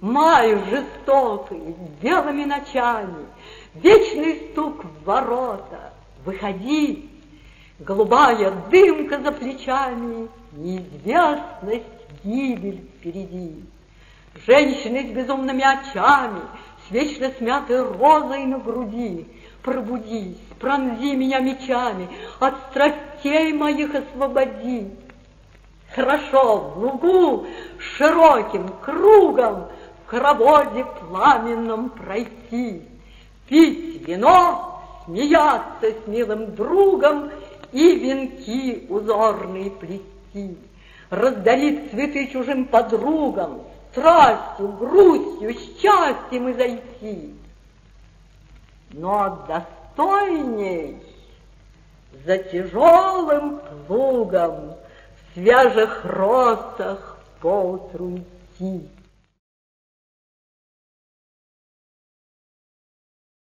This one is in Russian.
Май жестокий, белыми ночами, Вечный стук в ворота. Выходи, голубая дымка за плечами, Неизвестность, гибель впереди. Женщины с безумными очами, С вечно смятой розой на груди, Пробудись, пронзи меня мечами, От страстей моих освободи. Хорошо в лугу широким кругом хороводе пламенном пройти, Пить вино, смеяться с милым другом И венки узорные плести, Раздарить цветы чужим подругам, Страстью, грустью, счастьем и зайти. Но достойней за тяжелым плугом В свежих росах поутру идти.